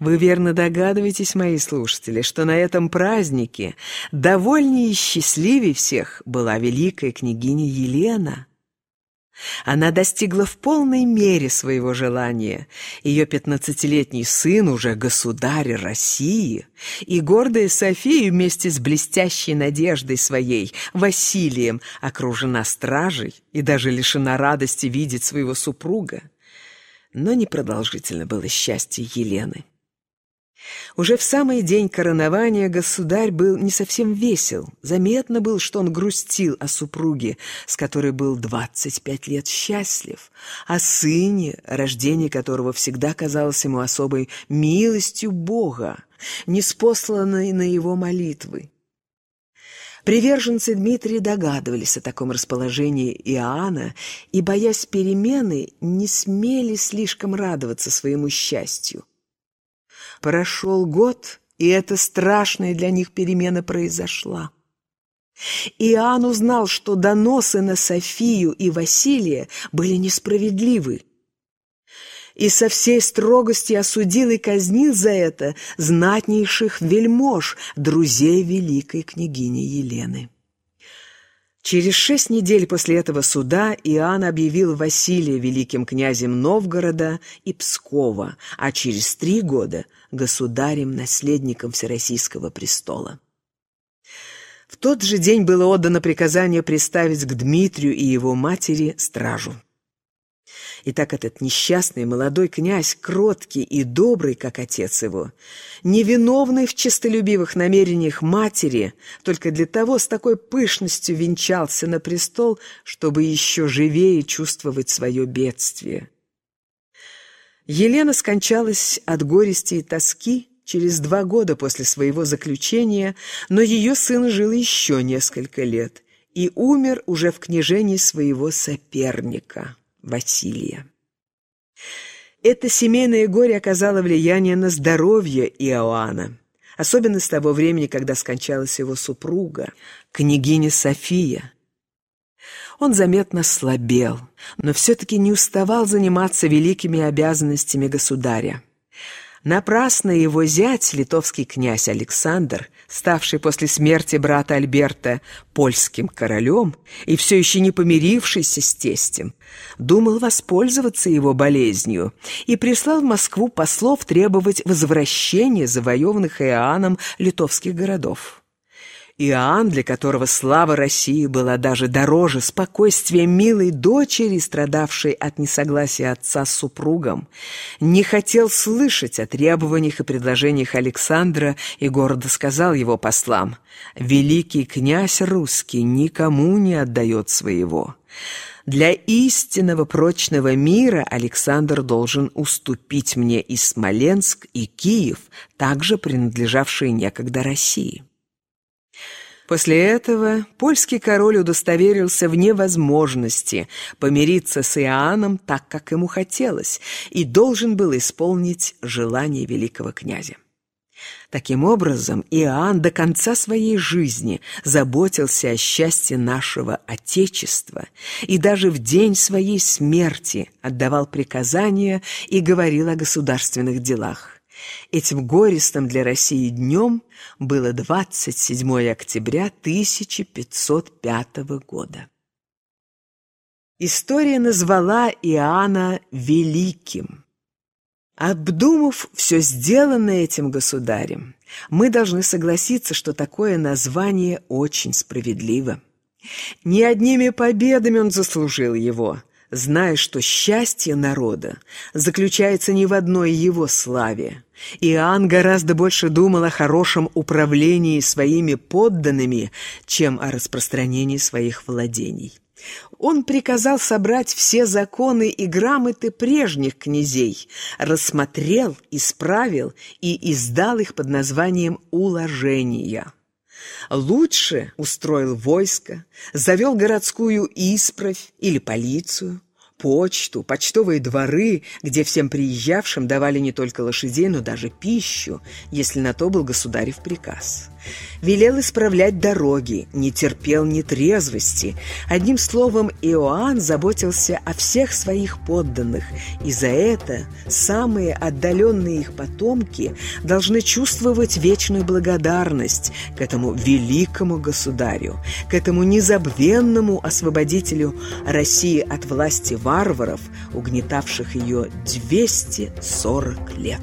Вы верно догадываетесь, мои слушатели, что на этом празднике довольнее и счастливее всех была великая княгиня Елена. Она достигла в полной мере своего желания. Ее пятнадцатилетний сын уже государь России, и гордая София вместе с блестящей надеждой своей, Василием, окружена стражей и даже лишена радости видеть своего супруга. Но непродолжительно было счастье Елены. Уже в самый день коронования государь был не совсем весел. Заметно был, что он грустил о супруге, с которой был 25 лет счастлив, о сыне, рождение которого всегда казалось ему особой милостью Бога, неспосланной на его молитвы. Приверженцы Дмитрия догадывались о таком расположении Иоанна и, боясь перемены, не смели слишком радоваться своему счастью. Прошел год, и эта страшная для них перемена произошла. Иоанн узнал, что доносы на Софию и Василия были несправедливы, и со всей строгости осудил и казнил за это знатнейших вельмож, друзей великой княгини Елены. Через шесть недель после этого суда Иоанн объявил Василия великим князем Новгорода и Пскова, а через три года – государем-наследником Всероссийского престола. В тот же день было отдано приказание приставить к Дмитрию и его матери стражу. И так этот несчастный молодой князь, кроткий и добрый, как отец его, невиновный в честолюбивых намерениях матери, только для того с такой пышностью венчался на престол, чтобы еще живее чувствовать свое бедствие. Елена скончалась от горести и тоски через два года после своего заключения, но ее сын жил еще несколько лет и умер уже в княжении своего соперника. Василия. Это семейное горе оказало влияние на здоровье Иоанна, особенно с того времени, когда скончалась его супруга, княгиня София. Он заметно слабел, но все-таки не уставал заниматься великими обязанностями государя. Напрасно его зять, литовский князь Александр, ставший после смерти брата Альберта польским королем и все еще не помирившийся с тестем, думал воспользоваться его болезнью и прислал в Москву послов требовать возвращения завоеванных Иоанном литовских городов. Иоанн, для которого слава России была даже дороже спокойствия милой дочери, страдавшей от несогласия отца с супругом, не хотел слышать о требованиях и предложениях Александра и гордо сказал его послам «Великий князь русский никому не отдает своего». Для истинного прочного мира Александр должен уступить мне и Смоленск, и Киев, также принадлежавшие некогда России. После этого польский король удостоверился в невозможности помириться с Иоанном так, как ему хотелось, и должен был исполнить желание великого князя. Таким образом, Иоанн до конца своей жизни заботился о счастье нашего Отечества и даже в день своей смерти отдавал приказания и говорил о государственных делах. Этим горестным для России днем было 27 октября 1505 года. История назвала Иоанна Великим. Обдумав все сделанное этим государем, мы должны согласиться, что такое название очень справедливо. Не одними победами он заслужил его – зная, что счастье народа заключается не в одной его славе. Иоанн гораздо больше думал о хорошем управлении своими подданными, чем о распространении своих владений. Он приказал собрать все законы и грамоты прежних князей, рассмотрел, исправил и издал их под названием «Уложения». Лучше устроил войско, завел городскую исправь или полицию, почту, почтовые дворы, где всем приезжавшим давали не только лошадей, но даже пищу, если на то был государев приказ. Велел исправлять дороги, не терпел нетрезвости. Одним словом, Иоанн заботился о всех своих подданных, и за это самые отдаленные их потомки должны чувствовать вечную благодарность к этому великому государю, к этому незабвенному освободителю России от власти варваров, угнетавших ее 240 лет.